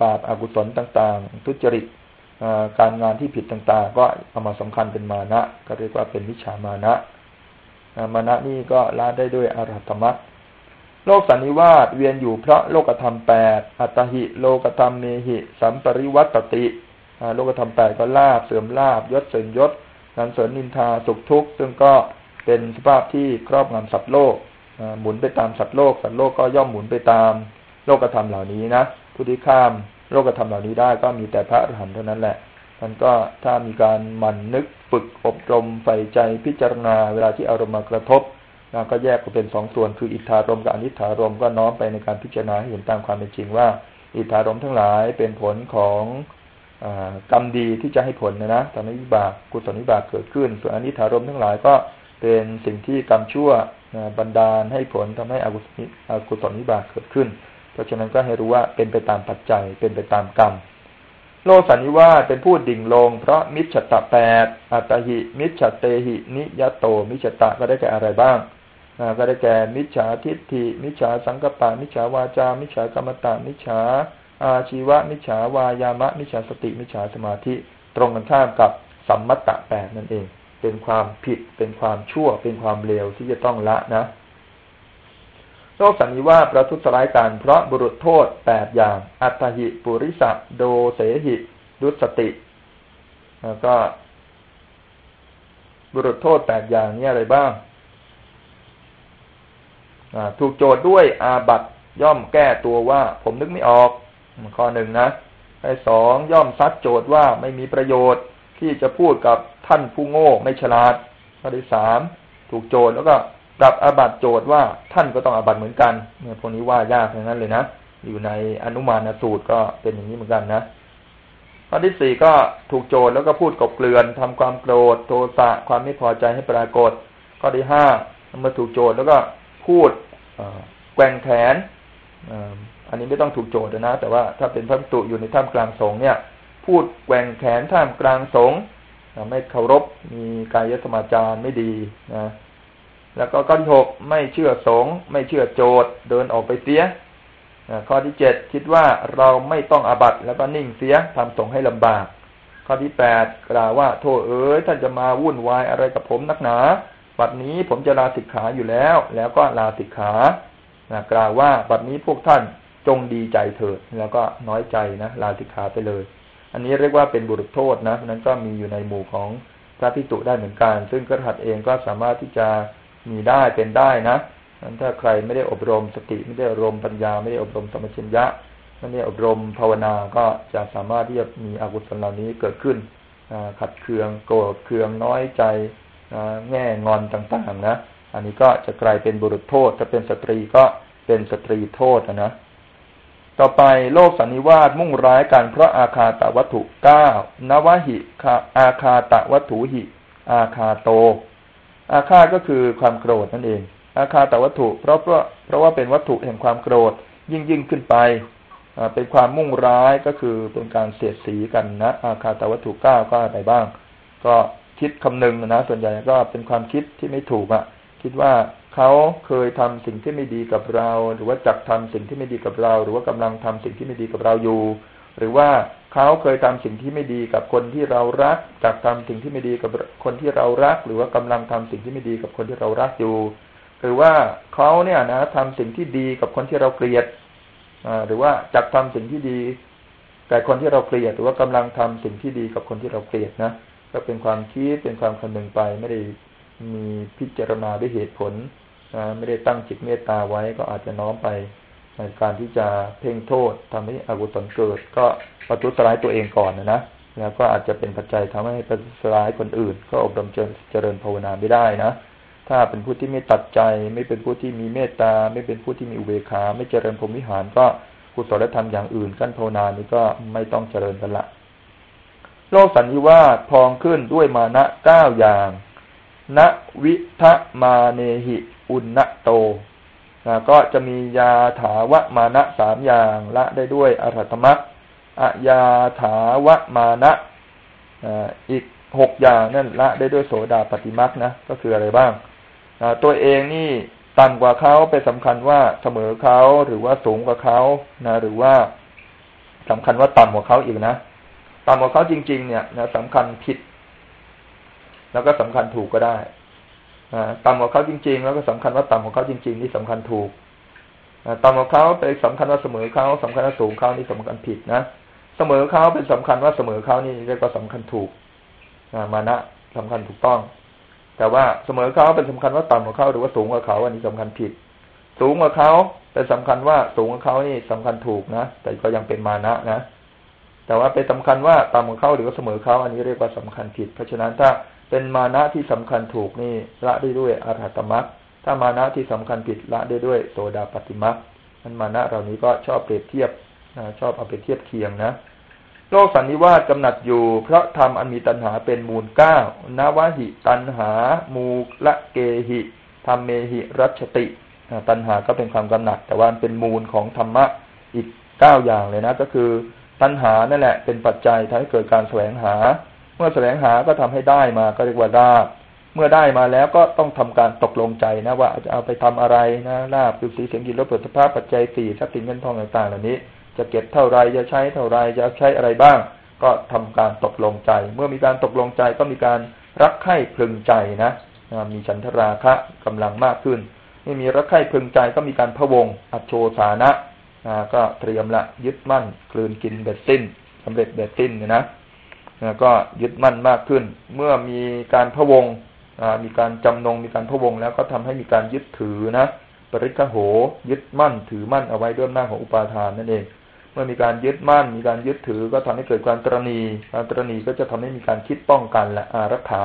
บาปอากุศลต่างๆ ทุจริตการงานที่ผิดต่างๆ ก็เอามาสำคัญเป็นมานะ ก็เรียกว่าเป็นมิจฉามานะมานะนี่ก็ละได้ด้วยอรหัตมรรคโลกสันนิวาสเวียนอยู่เพราะโลกธรรมแปดอัตหิโลกธรรมเมหิ สัมปริวัตติ โลกธรรมแปดก็ลาบเสื่อมลาบยศเสื่อมยศนันเสริญนินทาสุขทุกข์ซึ่งก็เป็นสภาพที่ครอบงำสัตว์โลกหมุนไปตามสัตว์โลกสัตว์โลกก็ย่อมหมุนไปตามโลกธรรมเหล่านี้นะผู้ที่ข้ามโลกธรรมเหล่านี้ได้ก็มีแต่พระอรหันต์เท่านั้นแหละมันก็ถ้ามีการหมั่นนึกฝึกอบรมใส่ใจพิจารณาเวลาที่อารมณ์มากระทบก็แยกออกเป็นสองส่วนคืออิทธารมกับอนิถารมก็น้อมไปในการพิจารณาให้เห็นตามความเป็นจริงว่า อิทธารมทั้งหลายเป็นผลของ กรรมดีที่จะให้ผลนะนะทำให้วิบากกุศลวิบากเกิดขึ้น ส่วนอนิถารมทั้งหลายก็เป็นสิ่งที่กรรมชั่วบันดาลให้ผลทำให้อกุศลวิบากเกิดขึ้น เพราะฉะนั้นก็ให้รู้ว่าเป็นไปตามปัจจัยเป็นไปตามกรรมโลสันนิวาเป็นผู้ดิ่งลง เพราะมิจฉตะแปดอัตหิ มิจฉเตหิ นิยโต มิจฉตะก็ได้แก่อะไรบ้างก็ได้แก่มิจฉาทิฏฐิ มิจฉาสังกปะ มิจฉาวาจา มิจฉากรรมตามิจฉา อาชีวะมิจฉาวายามะมิจฉาสติมิจฉาสมาธิ ตรงกันข้ามกับสัมมัตตะแปดนั่นเอง เป็นความผิด เป็นความชั่ว เป็นความเลวที่จะต้องละนะโลกสันนิวาประทุษร้ายการเพราะบุรุษโทษแปดอย่าง อัตหิปุริสะโดเสหิ ดุสติ แล้วก็ บุรุษโทษแปดอย่างนี้อะไรบ้าง ถูกโจทย์ด้วยอาบัตย่อมแก้ตัวว่า ผมนึกไม่ออก ข้อหนึ่งนะข้อสองย่อมซัดโจทย์ว่าไม่มีประโยชน์ที่จะพูดกับท่านผู้โง่ไม่ฉลาดข้อที่สามถูกโจทย์แล้วก็ปรับอาบัตโจทย์ว่าท่านก็ต้องอาบัตเหมือนกันเนี่ยพวกนี้ว่ายากอย่างนั้นเลยนะอยู่ในอนุมานสูตรก็เป็นอย่างนี้เหมือนกันนะข้อที่สี่ก็ถูกโจทย์แล้วก็พูดกบเกลื่อนทำความโกรธโทสะความไม่พอใจให้ปรากฏ ข้อที่ห้าเมื่อถูกโจทย์แล้วก็พูดแกว่งแขน อันนี้ไม่ต้องถูกโจทย์นะ แต่ว่าถ้าเป็นพระตุอยู่ในท่ามกลางสงเนี่ย พูดแกว่งแขนท่ามกลางสงไม่เคารพมีกายสมาจารไม่ดีนะแล้วก็ข้อที่หกไม่เชื่อสงไม่เชื่อโจทย์เดินออกไปเสียข้อที่เจ็ดคิดว่าเราไม่ต้องอาบัตแล้วก็นิ่งเสียทำสงให้ลำบาก ข้อที่แปดกล่าวว่าโทษเอ๋ยท่านจะมาวุ่นวายอะไรกับผมนักหนาบัดนี้ผมจะลาสิกขาอยู่แล้ว แล้วก็ลาสิกขากล่าวว่าบัดนี้พวกท่าน จงดีใจเถิด แล้วก็น้อยใจนะลาสิกขาไปเลย อันนี้เรียกว่าเป็นบุรุษโทษนะนั้นก็มีอยู่ในหมู่ของพระพิจุได้เหมือนกัน ซึ่งกระหัดเองก็สามารถที่จะมีได้เป็นได้นะนั้นถ้าใครไม่ได้อบรมสติไม่ได้อบรมปัญญา ไม่ได้อบรมสมัชัญญะไม่ได้อบรมภาวนาก็จะสามารถที่จะมีอกุศลเหล่านี้เกิดขึ้นขัดเคืองโกรธเคืองน้อยใจแง่งอนต่างๆนะ อันนี้ก็จะกลายเป็นบุรุษโทษถ้าเป็นสตรีก็เป็นสตรีโทษนะ ต่อไปโลกสันนิวาสมุ่งร้ายกันเพราะอาคาตวัตถุเก้านวหิคาอาคาตวัตถุหิ อาคาโต อาคาก็คือความโกรธนั่นเอง อาคาตวัตถุ เพราะเพราะเพราะว่าเป็นวัตถุแห่งความโกรธยิ่งยิ่งขึ้นไปเป็นความมุ่งร้ายก็คือเป็นการเสียดสีกันนะ อาคาตวัตถุเก้าก็อะไรบ้าง ก็คิดคำนึงนะส่วนใหญ่ก็เป็นความคิดที่ไม่ถูกอะ่ะ คิดว่า เขาเคยทำสิ่งที่ไม่ดีกับเรา หรือว่าจักทำสิ่งที่ไม่ดีกับเรา หรือว่ากำลังทำสิ่งที่ไม่ดีกับเราอยู่ หรือว่าเขาเคยทำสิ่งที่ไม่ดีกับคนที่เรารัก จักทำสิ่งที่ไม่ดีกับคนที่เรารัก หรือว่ากำลังทำสิ่งที่ไม่ดีกับคนที่เรารักอยู่ หรือว่าเขาเนี่ยนะทำสิ่งที่ดีกับคนที่เราเกลียดหรือว่าจักทำสิ่งที่ดีแก่คนที่เราเกลียดหรือว่ากำลังทำสิ่งที่ดีกับคนที่เราเกลียดนะก็เป็นความคิดเป็นความคำนึงไปไม่ได้มีพิจารณาด้วยเหตุผล ไม่ได้ตั้งจิตเมตตาไว้ก็อาจจะน้อมไปในการที่จะเพ่งโทษทำให้อกุศลเกิด ก็ประทุษร้ายตัวเองก่อนนะนะแล้วก็อาจจะเป็นปัจจัยทำให้ประทุษร้ายคนอื่น ก็อบรมเจริญภาวนาไม่ได้นะถ้าเป็นผู้ที่ไม่ตัดใจ ไม่เป็นผู้ที่มีเมตตา ไม่เป็นผู้ที่มีอุเบกขา ไม่เจริญพรหมิหาร ก็กุศลธรรมอย่างอื่นกั้นภาวนานี้ก็ไม่ต้องเจริญกันละ โลกสันนิวาสพองขึ้นด้วยมานะเก้าอย่างณวิทะมาเนหิ อุณโตนะก็จะมียาถาวะมานะสามอย่างละได้ด้วยอรหัตมักอะยาถาวะมานะอีกหกอย่างนั่นละได้ด้วยโสดาปฏิมักนะก็คืออะไรบ้างตัวเองนี่ต่ำกว่าเขาไปสำคัญว่าเสมอเขาหรือว่าสูงกว่าเขานะหรือว่าสำคัญว่าต่ำกว่าเขาอีกนะต่ำกว่าเขาจริง ๆ เนี่ยนะสำคัญผิด แล้วก็สำคัญถูกก็ได้ ต่ำกว่าเขาจริง ๆ แล้วก็สำคัญว่าต่ำกว่าเขาจริง ๆ นี่สำคัญถูกต่ำกว่าเขาไปสำคัญว่าเสมอเขาสำคัญว่าสูงเขานี่สำคัญผิดนะเสมอเขาเป็นสำคัญว่าเสมอเขานี่เรียกว่าสำคัญถูกมานะสำคัญถูกต้อง แต่ว่าเสมอเขาเป็นสำคัญว่าต่ำกว่าเขาหรือว่าสูงกว่าเขาอันนี้สำคัญผิด สูงกว่าเขาเป็นสำคัญว่าสูงกว่าเขานี่สำคัญถูกนะแต่ก็ยังเป็นมานะนะแต่ว่าเป็นสำคัญว่าต่ำกว่าเขาหรือว่าเสมอเขาอันนี้เรียกว่าสำคัญผิด เพราะฉะนั้นถ้า เป็นมานะที่สำคัญถูกนี่ละได้ด้วยอรหัตมรรคถ้ามานะที่สำคัญผิดละได้ด้วยโสดาปฏิมรรคนั้นมานะเหล่านี้ก็ชอบเปรียบเทียบชอบเอาไปเทียบเคียงนะโลกสันนิวาสกำหนัดอยู่ เพราะทำอันมีตัณหาเป็นมูลเก้านวหิตัณหา มูละเกหิธรรมเมหิรัชติตัณหาก็เป็นความกำหนัด แต่ว่าเป็นมูลของธรรมะอีกเก้าอย่างเลยนะ ก็คือ ตัณหานั่นแหละ เป็นปัจจัยทำให้เกิดการแสวงหา เมื่อแสวงหาก็ทำให้ได้มาก็เรียกว่าลาบเมื่อได้มาแล้วก็ต้องทำการตกลงใจนะว่าจะเอาไปทำอะไรนะลาบคือสีเสียงกินรสผลิตภัณฑ์ปัจจัยสี่ทรัพย์สินเงินทองต่างๆเหล่านี้ จะเก็บเท่าไรจะใช้เท่าไรจะใช้อะไรบ้าง ก็ทำการตกลงใจ เมื่อมีการตกลงใจก็มีการรักใคร่พึงใจนะมีฉันทราคะกำลังมากขึ้นเมื่อมีรักใคร่พึงใจก็มีการพะวงอัจโชสานะก็เตรียมละยึดมั่นกลืนกินเบ็ดสิ้นสำเร็จเบ็ดสิ้นเนี่ยนะ ก็ยึดมั่นมากขึ้น เมื่อมีการพะวงมีการจำนงมีการพะวงแล้วก็ทำให้มีการยึดถือนะปริคโห ยึดมั่นถือมั่นเอาไว้ด้วยหน้าของอุปาทานนั่นเอง เมื่อมีการยึดมั่น มีการยึดถือก็ทำให้เกิดความตรณีการตรณีก็จะทำให้มีการคิดป้องกันและอารักขา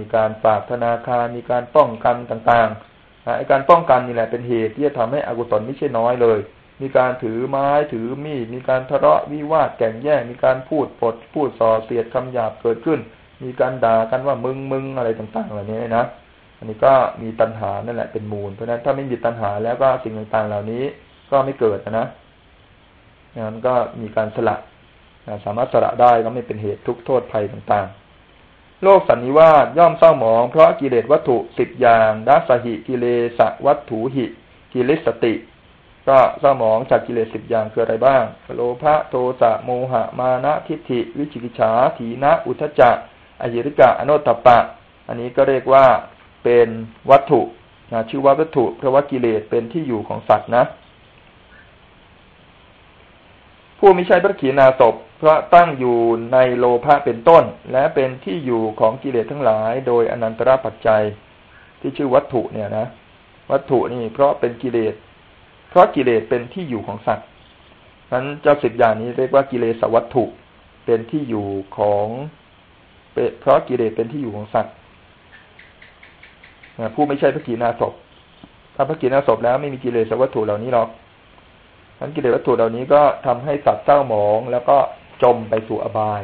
มีการฝากธนาคารมีการป้องกันต่างๆไอการป้องกันนี่แหละเป็นเหตุที่จะทำให้อกุศลไม่ใช่น้อยเลย มีการถือไม้ถือมีด มีการทะเลาะวิวาทแก่งแย่ง มีการพูดปด พูดส่อเสียดคำหยาบเกิดขึ้น มีการด่ากันว่ามึงมึงอะไรต่างๆเหล่านี้นะ อันนี้ก็มีตัณหานั่นแหละเป็นมูล เพราะฉะนั้นถ้าไม่มีตัณหาแล้วก็สิ่งต่างๆ เหล่านี้ก็ไม่เกิดนะนั้นก็มีการสละสามารถสละได้ก็ไม่เป็นเหตุทุกโทษภัยต่างๆ โลกสันนิวาสย่อมเศร้าหมอง เพราะกิเลสวัตถุสิบอย่างดัสหิกิเลสวัตถุหิ กิเลสติ ก็เจ้าหมองจากกิเลสสิบอย่างคืออะไรบ้าง โลภะโทสะโมหะมานะทิฏฐิ วิจิกิจฉาถีนะอุทจจะอหิริกะอโนตตปะ อันนี้ก็เรียกว่าเป็นวัตถุนะชื่อว่าวัตถุ เพราะว่ากิเลสเป็นที่อยู่ของสัตว์นะ ผู้มิใช่พระขีณาสพเพราะตั้งอยู่ในโลภะเป็นต้น และเป็นที่อยู่ของกิเลสทั้งหลาย โดยอนันตระปัจจัยที่ชื่อวัตถุเนี่ยนะ วัตถุนี่เพราะเป็นกิเลส เพราะกิเลสเป็นที่อยู่ของสัตว์นั้นเจ้าสิบอย่างนี้เรียกว่ากิเลสวัตถุเป็นที่อยู่ของเพราะกิเลสเป็นที่อยู่ของสัตว์ผู้ไม่ใช่พระกีนาศพถ้าพระกีนาศพแล้วไม่มีกิเลสวัตถุเหล่านี้หรอกทั้นกิเลสวัตถุเหล่านี้ก็ทำให้สัตว์เศร้าหมอง แล้วก็จมไปสู่อบาย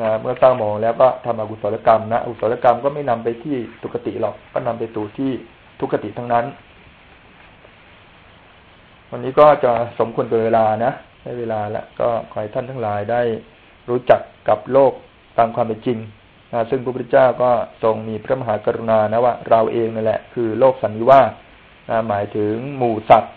นะเมื่อเศร้าหมองแล้วก็ทำอกุศลกรรมนะอกุศลกรรมก็ไม่นำไปที่ทุกติหรอกก็นำไปสู่ที่ทุกติทั้งนั้น วันนี้ก็จะสมควรกับเวลานะได้เวลาแล้วก็ขอให้ท่านทั้งหลายได้รู้จักกับโลกตามความเป็นจริงนะซึ่งพระพุทธเจ้าก็ทรงมีพระมหากรุณานะว่าเราเองนั่นแหละ คือโลกสันนิวาสนะหมายถึงหมู่สัตว์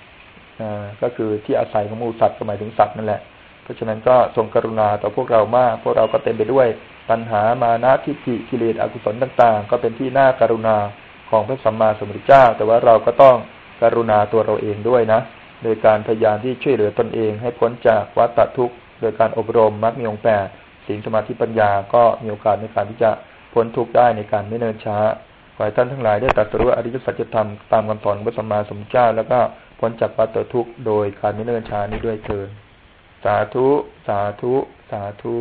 ก็คือที่อาศัยของหมู่สัตว์ก็หมายถึงสัตว์นั่นแหละ เพราะฉะนั้นก็ทรงกรุณาต่อพวกเรามาก พวกเราก็เต็มไปด้วยปัญหามานะทิฏฐิกิเลสอกุศลต่างๆ ก็เป็นที่น่าการุณาของพระสัมมาสัมพุทธเจ้า แต่ว่าเราก็ต้องกรุณาตัวเราเองด้วยนะ โดยการพยายามที่ช่วยเหลือตนเอง ให้พ้นจากวัฏทุกข์โดยการอบรมมรรคมีองค์แปดสิ่งสมาธิปัญญาก็มีโอกาสในการที่จะพ้นทุกข์ได้ในการไม่เนินช้าขอให้ท่านทั้งหลายได้ตรัสรู้อริยสัจธรรมตามคำสอนของพระสัมมาสัมพุทธเจ้า แล้วก็พ้นจากวัฏทุกข์โดยการไม่เนินช้านี้ด้วยเถิดสาธุ สาธุ สาธุ